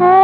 Oh.